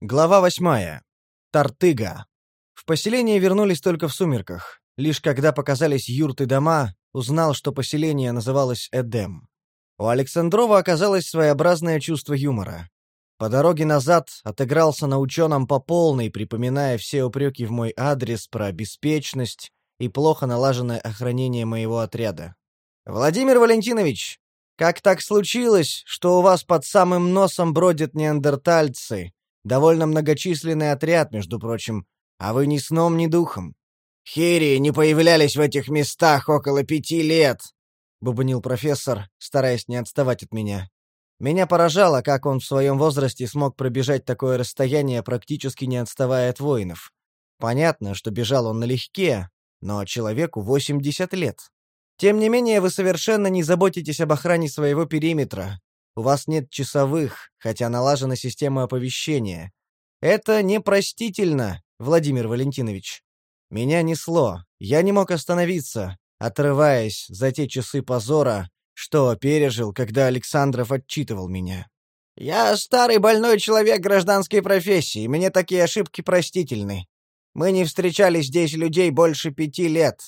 Глава восьмая. Тартыга. В поселение вернулись только в сумерках. Лишь когда показались юрты дома, узнал, что поселение называлось Эдем. У Александрова оказалось своеобразное чувство юмора. По дороге назад отыгрался на ученом по полной, припоминая все упреки в мой адрес про беспечность и плохо налаженное охранение моего отряда. «Владимир Валентинович, как так случилось, что у вас под самым носом бродят неандертальцы, Довольно многочисленный отряд, между прочим, а вы ни сном, ни духом. Хири не появлялись в этих местах около пяти лет, бубнил профессор, стараясь не отставать от меня. Меня поражало, как он в своем возрасте смог пробежать такое расстояние, практически не отставая от воинов. Понятно, что бежал он налегке, но человеку 80 лет. Тем не менее, вы совершенно не заботитесь об охране своего периметра, у вас нет часовых, хотя налажена система оповещения. Это непростительно, Владимир Валентинович. Меня несло. Я не мог остановиться, отрываясь за те часы позора, что пережил, когда Александров отчитывал меня. «Я старый больной человек гражданской профессии, мне такие ошибки простительны. Мы не встречали здесь людей больше пяти лет.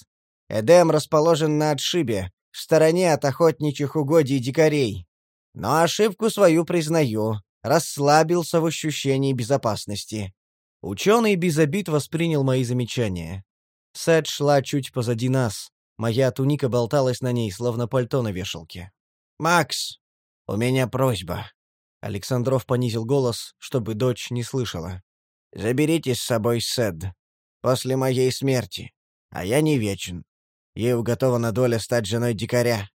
Эдем расположен на отшибе, в стороне от охотничьих угодий дикарей. Но ошибку свою признаю, расслабился в ощущении безопасности. Ученый без обид воспринял мои замечания. Сет шла чуть позади нас. Моя туника болталась на ней, словно пальто на вешалке. «Макс, у меня просьба». Александров понизил голос, чтобы дочь не слышала. «Заберите с собой Сед. После моей смерти. А я не вечен. Ей уготована доля стать женой дикаря.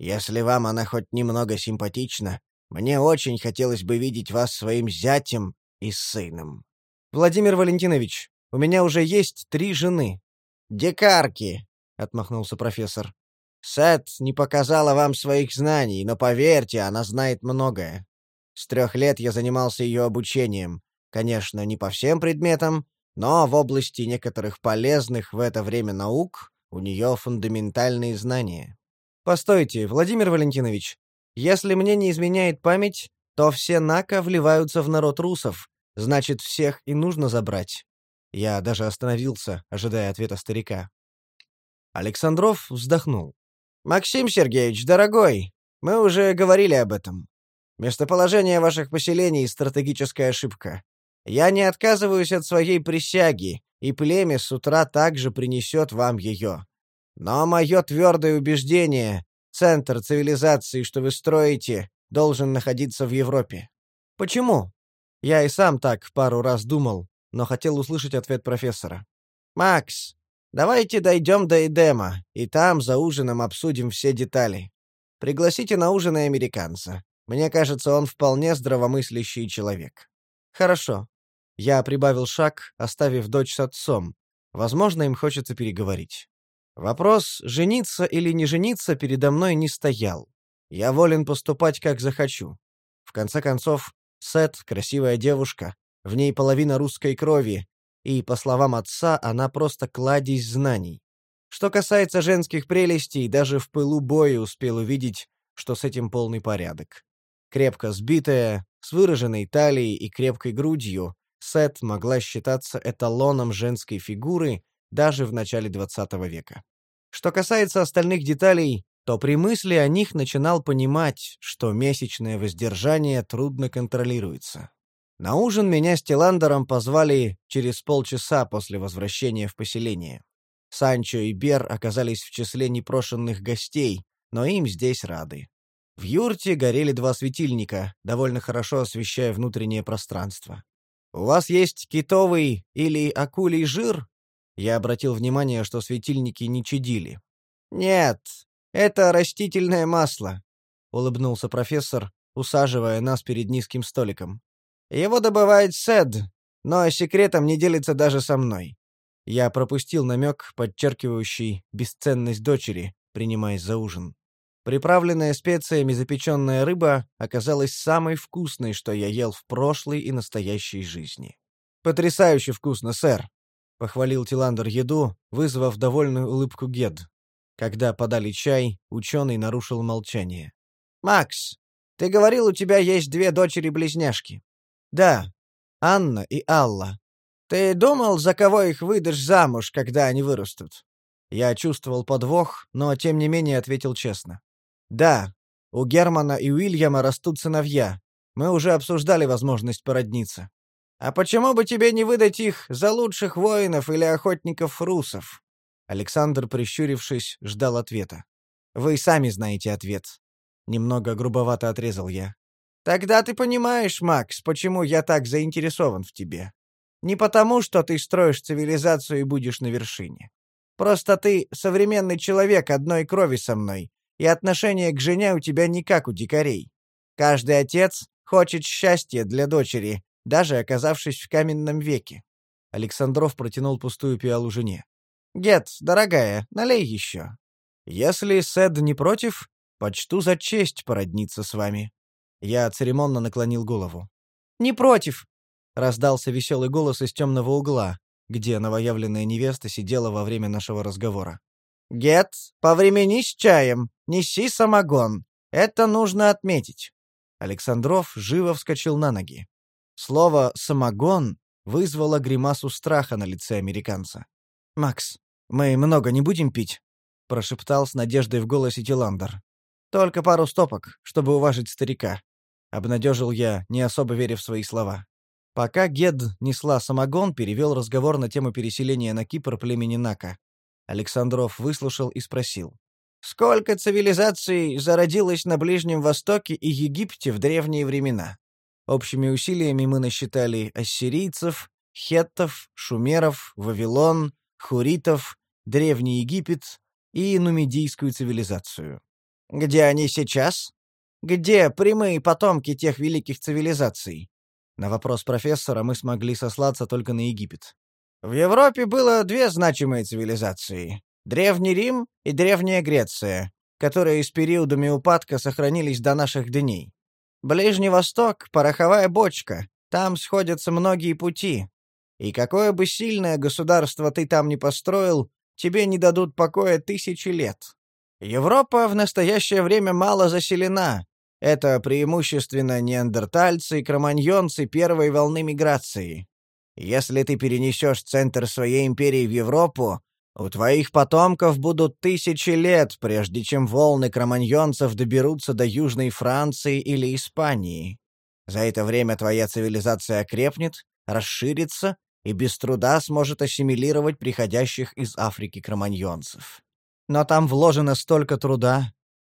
Если вам она хоть немного симпатична, мне очень хотелось бы видеть вас своим зятем и сыном. Владимир Валентинович, у меня уже есть три жены. Дикарки, отмахнулся профессор. Сет не показала вам своих знаний, но поверьте, она знает многое. С трех лет я занимался ее обучением. Конечно, не по всем предметам, но в области некоторых полезных в это время наук у нее фундаментальные знания. Постойте, Владимир Валентинович, если мне не изменяет память, то все Нака вливаются в народ русов, значит, всех и нужно забрать. Я даже остановился, ожидая ответа старика. Александров вздохнул. «Максим Сергеевич, дорогой, мы уже говорили об этом. Местоположение ваших поселений — стратегическая ошибка. Я не отказываюсь от своей присяги, и племя с утра также принесет вам ее. Но мое твердое убеждение, центр цивилизации, что вы строите, должен находиться в Европе. Почему? Я и сам так пару раз думал, но хотел услышать ответ профессора. Макс, давайте дойдем до Эдема, и там за ужином обсудим все детали. Пригласите на ужин и американца. Мне кажется, он вполне здравомыслящий человек. Хорошо. Я прибавил шаг, оставив дочь с отцом. Возможно, им хочется переговорить. Вопрос, жениться или не жениться, передо мной не стоял. Я волен поступать, как захочу. В конце концов, Сет — красивая девушка, в ней половина русской крови, и, по словам отца, она просто кладезь знаний. Что касается женских прелестей, даже в пылу боя успел увидеть, что с этим полный порядок. Крепко сбитая, с выраженной талией и крепкой грудью, Сет могла считаться эталоном женской фигуры даже в начале XX века. Что касается остальных деталей, то при мысли о них начинал понимать, что месячное воздержание трудно контролируется. На ужин меня с Тиландером позвали через полчаса после возвращения в поселение. Санчо и Бер оказались в числе непрошенных гостей, но им здесь рады. В юрте горели два светильника, довольно хорошо освещая внутреннее пространство. «У вас есть китовый или акулий жир?» Я обратил внимание, что светильники не чадили. «Нет, это растительное масло», — улыбнулся профессор, усаживая нас перед низким столиком. «Его добывает Сед, но секретом не делится даже со мной». Я пропустил намек, подчеркивающий бесценность дочери, принимаясь за ужин. Приправленная специями запеченная рыба оказалась самой вкусной, что я ел в прошлой и настоящей жизни. «Потрясающе вкусно, сэр!» Похвалил Тиландер еду, вызвав довольную улыбку Гед. Когда подали чай, ученый нарушил молчание. «Макс, ты говорил, у тебя есть две дочери-близняшки?» «Да. Анна и Алла. Ты думал, за кого их выдашь замуж, когда они вырастут? Я чувствовал подвох, но тем не менее ответил честно. Да, у Германа и Уильяма растут сыновья. Мы уже обсуждали возможность породниться. А почему бы тебе не выдать их за лучших воинов или охотников русов? Александр, прищурившись, ждал ответа. Вы сами знаете ответ. Немного грубовато отрезал я. Тогда ты понимаешь, Макс, почему я так заинтересован в тебе. Не потому, что ты строишь цивилизацию и будешь на вершине. Просто ты современный человек одной крови со мной, и отношение к жене у тебя не как у дикарей. Каждый отец хочет счастья для дочери, даже оказавшись в каменном веке. Александров протянул пустую пиалу жене. «Гет, дорогая, налей еще. Если Сэд не против, почту за честь породниться с вами». Я церемонно наклонил голову. «Не против!» — раздался веселый голос из темного угла, где новоявленная невеста сидела во время нашего разговора. «Гет, повременись с чаем, неси самогон. Это нужно отметить». Александров живо вскочил на ноги. Слово «самогон» вызвало гримасу страха на лице американца. «Макс, мы много не будем пить?» — прошептал с надеждой в голосе Тиландер. «Только пару стопок, чтобы уважить старика», — обнадежил я, не особо веря в свои слова. Пока Гед несла самогон, перевел разговор на тему переселения на Кипр племени Нака. Александров выслушал и спросил. «Сколько цивилизаций зародилось на Ближнем Востоке и Египте в древние времена?» Общими усилиями мы насчитали ассирийцев, хеттов, шумеров, вавилон, хуритов, Древний Египет и нумидийскую цивилизацию. Где они сейчас? Где прямые потомки тех великих цивилизаций? На вопрос профессора мы смогли сослаться только на Египет. В Европе было две значимые цивилизации — Древний Рим и Древняя Греция, которые с периодами упадка сохранились до наших дней. Ближний Восток — пороховая бочка, там сходятся многие пути. И какое бы сильное государство ты там ни построил, тебе не дадут покоя тысячи лет. Европа в настоящее время мало заселена, это преимущественно неандертальцы и кроманьонцы первой волны миграции. Если ты перенесешь центр своей империи в Европу, у твоих потомков будут тысячи лет, прежде чем волны кроманьонцев доберутся до Южной Франции или Испании. За это время твоя цивилизация окрепнет, расширится и без труда сможет ассимилировать приходящих из Африки кроманьонцев. Но там вложено столько труда,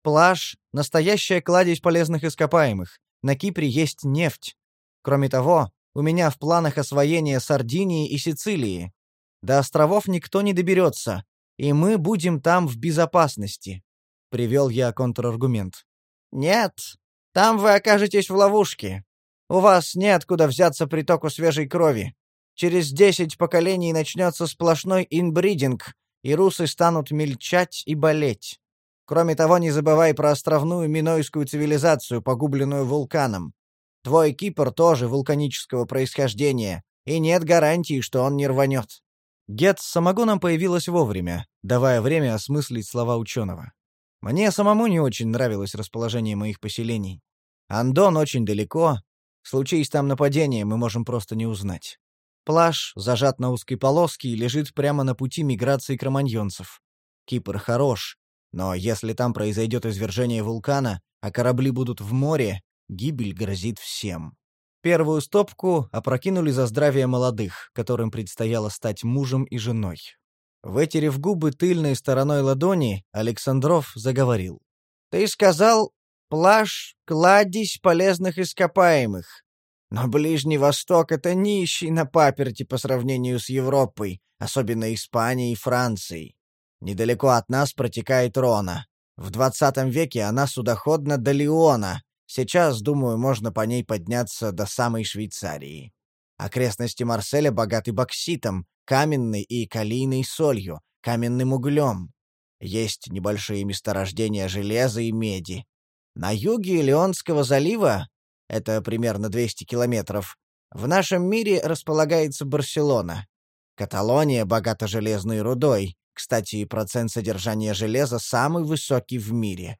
Плаж — настоящая кладезь полезных ископаемых. На Кипре есть нефть. Кроме того, у меня в планах освоение Сардинии и Сицилии. До островов никто не доберется, и мы будем там в безопасности», — привел я контраргумент. «Нет, там вы окажетесь в ловушке. У вас неоткуда взяться притоку свежей крови. Через десять поколений начнется сплошной инбридинг, и русы станут мельчать и болеть. Кроме того, не забывай про островную минойскую цивилизацию, погубленную вулканом. Твой Кипр тоже вулканического происхождения, и нет гарантии, что он не рванет». Гет с самогоном появилась вовремя, давая время осмыслить слова ученого. Мне самому не очень нравилось расположение моих поселений. Андон очень далеко. Случись там нападение, мы можем просто не узнать. Плаж, зажат на узкой полоске, и лежит прямо на пути миграции кроманьонцев. Кипр хорош, но если там произойдет извержение вулкана, а корабли будут в море, гибель грозит всем. Первую стопку опрокинули за здравие молодых, которым предстояло стать мужем и женой. Вытерев губы тыльной стороной ладони, Александров заговорил. «Ты сказал, плаж — кладезь полезных ископаемых. Но Ближний Восток — это нищий на паперти по сравнению с Европой, особенно Испанией и Францией. Недалеко от нас протекает Рона. В двадцатом веке она судоходна до Лиона. Сейчас, думаю, можно по ней подняться до самой Швейцарии. Окрестности Марселя богаты бокситом, каменной и калийной солью, каменным углем. Есть небольшие месторождения железа и меди. На юге Леонского залива, это примерно 200 километров, в нашем мире располагается Барселона. Каталония богата железной рудой, кстати, процент содержания железа самый высокий в мире.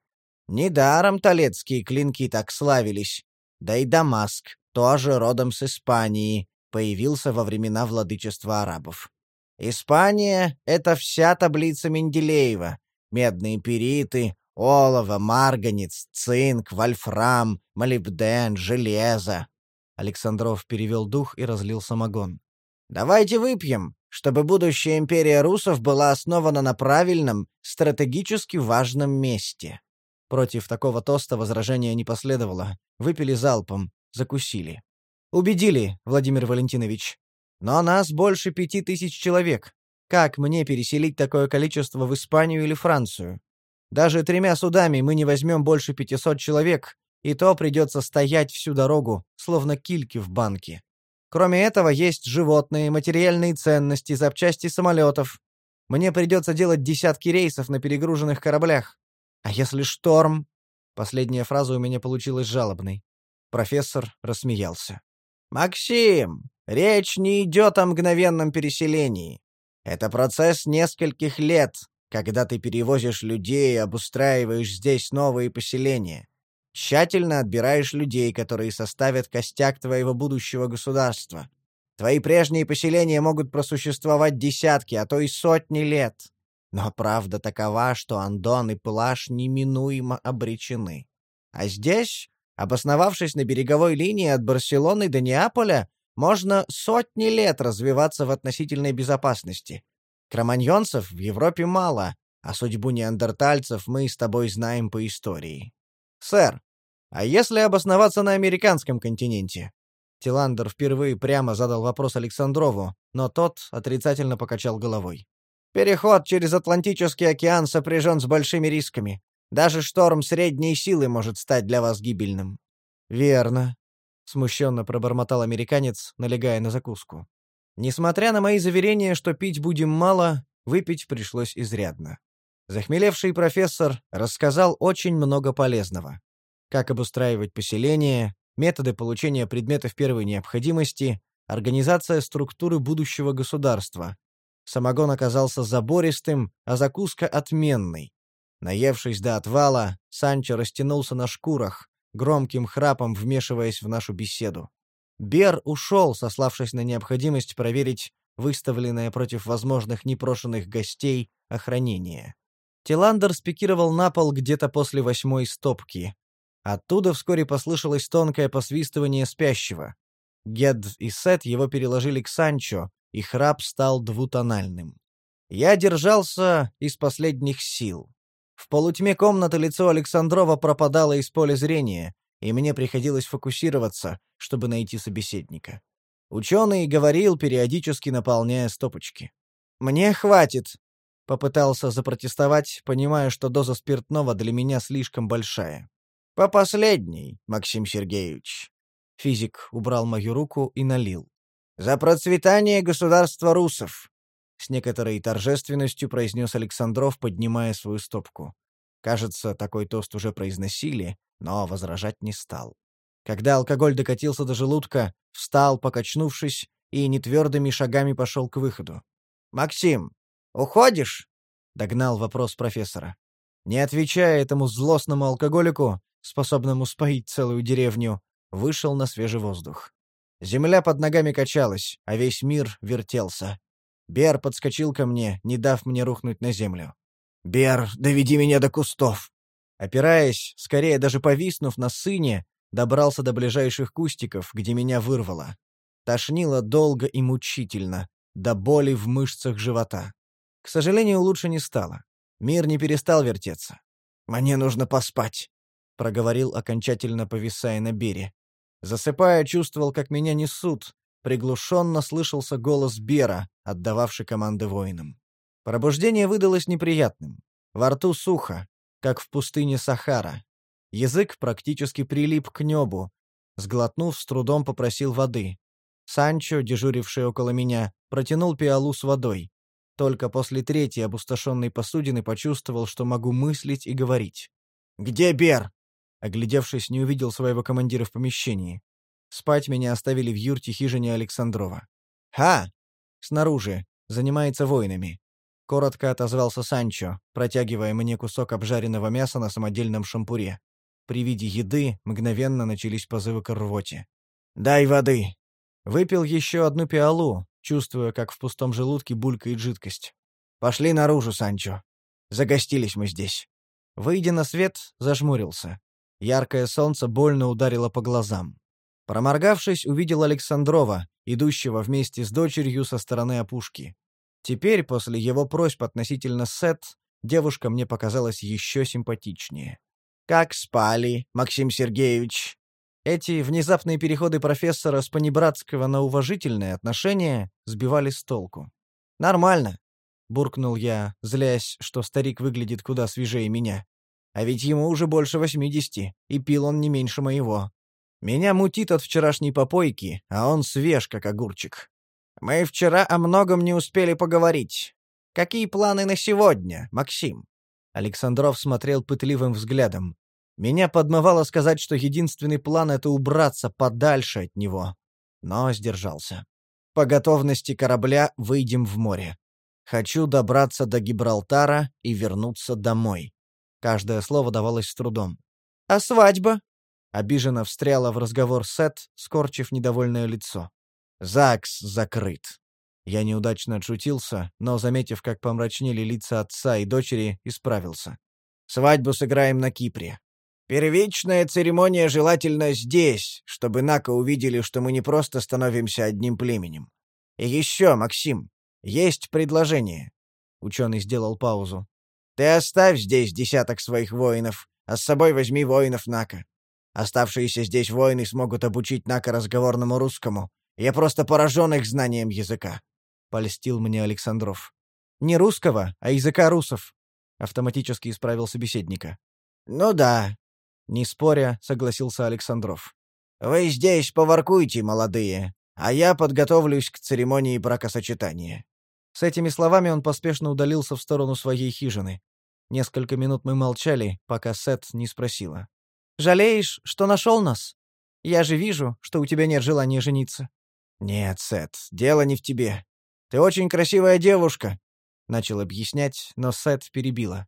Недаром талецкие клинки так славились. Да и Дамаск, тоже родом с Испании, появился во времена владычества арабов. Испания — это вся таблица Менделеева. Медные периты, олово, марганец, цинк, вольфрам, молибден, железо. Александров перевел дух и разлил самогон. «Давайте выпьем, чтобы будущая империя русов была основана на правильном, стратегически важном месте». Против такого тоста возражения не последовало. Выпили залпом, закусили. «Убедили, Владимир Валентинович. Но нас больше пяти тысяч человек. Как мне переселить такое количество в Испанию или Францию? Даже тремя судами мы не возьмем больше пятисот человек, и то придется стоять всю дорогу, словно кильки в банке. Кроме этого, есть животные, материальные ценности, запчасти самолетов. Мне придется делать десятки рейсов на перегруженных кораблях. А если шторм? Последняя фраза у меня получилась жалобной. Профессор рассмеялся. «Максим, речь не идет о мгновенном переселении. Это процесс нескольких лет, когда ты перевозишь людей и обустраиваешь здесь новые поселения. Тщательно отбираешь людей, которые составят костяк твоего будущего государства. Твои прежние поселения могут просуществовать десятки, а то и сотни лет. Но правда такова, что Андон и Плаш неминуемо обречены. А здесь, обосновавшись на береговой линии от Барселоны до Неаполя, можно сотни лет развиваться в относительной безопасности. Кроманьонцев в Европе мало, а судьбу неандертальцев мы с тобой знаем по истории. Сэр, а если обосноваться на американском континенте? Тиландер впервые прямо задал вопрос Александрову, но тот отрицательно покачал головой. Переход через Атлантический океан сопряжен с большими рисками. Даже шторм средней силы может стать для вас гибельным. Верно, смущенно пробормотал американец, налегая на закуску. Несмотря на мои заверения, что пить будем мало, выпить пришлось изрядно. Захмелевший профессор рассказал очень много полезного. Как обустраивать поселение, методы получения предметов первой необходимости, организация структуры будущего государства. Самогон оказался забористым, а закуска отменной. Наевшись до отвала, Санчо растянулся на шкурах, громким храпом вмешиваясь в нашу беседу. Бер ушел, сославшись на необходимость проверить выставленное против возможных непрошенных гостей охранение. Тиландер спикировал на пол где-то после восьмой стопки. Оттуда вскоре послышалось тонкое посвистывание спящего. Гед и Сет его переложили к Санчо, и храп стал двутональным. Я держался из последних сил. В полутьме комнаты лицо Александрова пропадало из поля зрения, и мне приходилось фокусироваться, чтобы найти собеседника. Ученый говорил, периодически наполняя стопочки. «Мне хватит», — попытался запротестовать, понимая, что доза спиртного для меня слишком большая. «По последней, Максим Сергеевич». Физик убрал мою руку и налил. «За процветание государства русов. С некоторой торжественностью произнес Александров, поднимая свою стопку. Кажется, такой тост уже произносили, но возражать не стал. Когда алкоголь докатился до желудка, встал, покачнувшись, и нетвердыми шагами пошел к выходу. «Максим, уходишь?» — догнал вопрос профессора. Не отвечая этому злостному алкоголику, способному споить целую деревню, вышел на свежий воздух. Земля под ногами качалась, а весь мир вертелся. Бер подскочил ко мне, не дав мне рухнуть на землю. «Бер, доведи меня до кустов!» Опираясь, скорее даже повиснув на сыне, добрался до ближайших кустиков, где меня вырвало. Тошнило долго и мучительно, до боли в мышцах живота. К сожалению, лучше не стало. Мир не перестал вертеться. «Мне нужно поспать», — проговорил, окончательно повисая на бере. Засыпая, чувствовал, как меня несут, Приглушенно слышался голос Бера, отдававший команды воинам. Пробуждение выдалось неприятным. Во рту сухо, как в пустыне Сахара. Язык практически прилип к небу. Сглотнув, с трудом попросил воды. Санчо, дежуривший около меня, протянул пиалу с водой. Только после третьей опустошенной посудины почувствовал, что могу мыслить и говорить. «Где Бер?» Оглядевшись, не увидел своего командира в помещении. Спать меня оставили в юрте хижине Александрова. «Ха! Снаружи. Занимается воинами». Коротко отозвался Санчо, протягивая мне кусок обжаренного мяса на самодельном шампуре. При виде еды мгновенно начались позывы к рвоте. «Дай воды!» Выпил еще одну пиалу, чувствуя, как в пустом желудке булькает жидкость. «Пошли наружу, Санчо. Загостились мы здесь». Выйдя на свет, зажмурился. Яркое солнце больно ударило по глазам. Проморгавшись, увидел Александрова, идущего вместе с дочерью со стороны опушки. Теперь, после его просьб относительно Сет, девушка мне показалась еще симпатичнее. «Как спали, Максим Сергеевич?» Эти внезапные переходы профессора с понебратского на уважительное отношение сбивали с толку. «Нормально», — буркнул я, злясь, что старик выглядит куда свежее меня. «А ведь ему уже больше восьмидесяти, и пил он не меньше моего. Меня мутит от вчерашней попойки, а он свеж, как огурчик. Мы вчера о многом не успели поговорить. Какие планы на сегодня, Максим?» Александров смотрел пытливым взглядом. Меня подмывало сказать, что единственный план — это убраться подальше от него. Но сдержался. По готовности корабля выйдем в море. Хочу добраться до Гибралтара и вернуться домой. Каждое слово давалось с трудом. «А свадьба?» Обиженно встряла в разговор Сет, скорчив недовольное лицо. «ЗАГС закрыт». Я неудачно отшутился, но, заметив, как помрачнели лица отца и дочери, исправился. «Свадьбу сыграем на Кипре. Первичная церемония желательно здесь, чтобы Нака увидели, что мы не просто становимся одним племенем. И еще, Максим, есть предложение. Ученый сделал паузу. Ты оставь здесь десяток своих воинов, а с собой возьми воинов Нака. Оставшиеся здесь воины смогут обучить Нака разговорному русскому. Я просто поражен их знанием языка. Польстил мне Александров. Не русского, а языка русов. Автоматически исправил собеседника. Ну да, не споря, согласился Александров. «Вы здесь поваркуйте, молодые, а я подготовлюсь к церемонии бракосочетания». С этими словами он поспешно удалился в сторону своей хижины. Несколько минут мы молчали, пока Сет не спросила. «Жалеешь, что нашел нас? Я же вижу, что у тебя нет желания жениться». «Нет, Сет, дело не в тебе. Ты очень красивая девушка», — начал объяснять, но Сет перебила.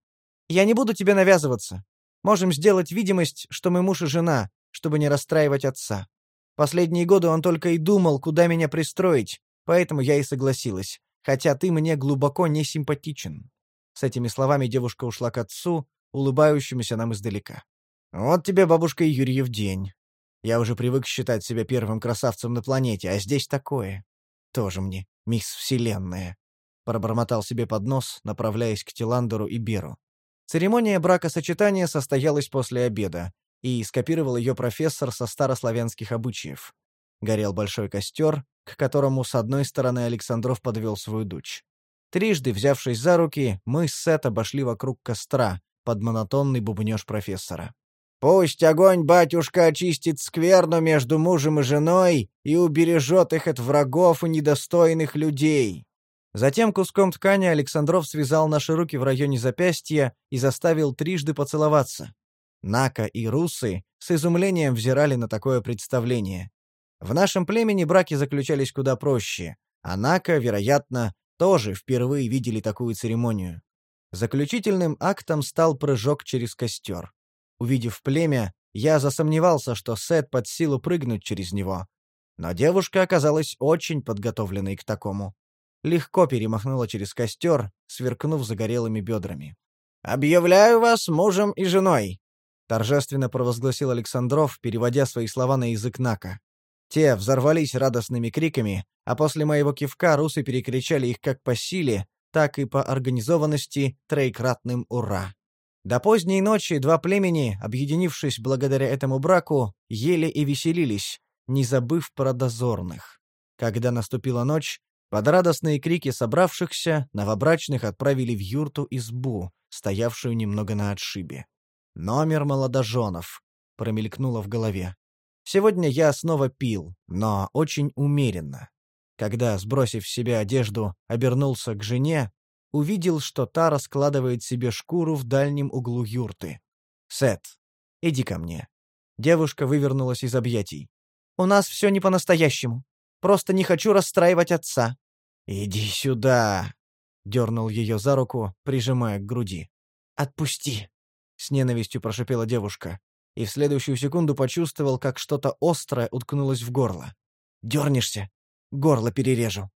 «Я не буду тебе навязываться. Можем сделать видимость, что мы муж и жена, чтобы не расстраивать отца. Последние годы он только и думал, куда меня пристроить, поэтому я и согласилась, хотя ты мне глубоко не симпатичен». С этими словами девушка ушла к отцу, улыбающемуся нам издалека. «Вот тебе, бабушка Юрьев, день. Я уже привык считать себя первым красавцем на планете, а здесь такое. Тоже мне, мисс Вселенная». Пробормотал себе под нос, направляясь к Тиландеру и Беру. Церемония бракосочетания состоялась после обеда, и скопировал ее профессор со старославянских обычаев. Горел большой костер, к которому с одной стороны Александров подвел свою дочь. Трижды взявшись за руки, мы с Сет обошли вокруг костра, под монотонный бубнёж профессора. «Пусть огонь, батюшка, очистит скверну между мужем и женой и убережет их от врагов и недостойных людей. Затем куском ткани Александров связал наши руки в районе запястья и заставил трижды поцеловаться. Нака и русы с изумлением взирали на такое представление. В нашем племени браки заключались куда проще, а Нака, вероятно, тоже впервые видели такую церемонию. Заключительным актом стал прыжок через костер. Увидев племя, я засомневался, что Сет под силу прыгнуть через него. Но девушка оказалась очень подготовленной к такому легко перемахнула через костер, сверкнув загорелыми бедрами. «Объявляю вас мужем и женой!» — торжественно провозгласил Александров, переводя свои слова на язык Нака. Те взорвались радостными криками, а после моего кивка русы перекричали их как по силе, так и по организованности троекратным «Ура!». До поздней ночи два племени, объединившись благодаря этому браку, ели и веселились, не забыв про дозорных. Когда наступила ночь, под радостные крики собравшихся новобрачных отправили в юрту избу, стоявшую немного на отшибе. «Номер молодоженов», — промелькнуло в голове. Сегодня я снова пил, но очень умеренно. Когда, сбросив с себя одежду, обернулся к жене, увидел, что та раскладывает себе шкуру в дальнем углу юрты. «Сет, иди ко мне». Девушка вывернулась из объятий. «У нас все не по-настоящему. Просто не хочу расстраивать отца. «Иди сюда!» — дернул ее за руку, прижимая к груди. «Отпусти!» — с ненавистью прошипела девушка, и в следующую секунду почувствовал, как что-то острое уткнулось в горло. Дернешься, горло перережу.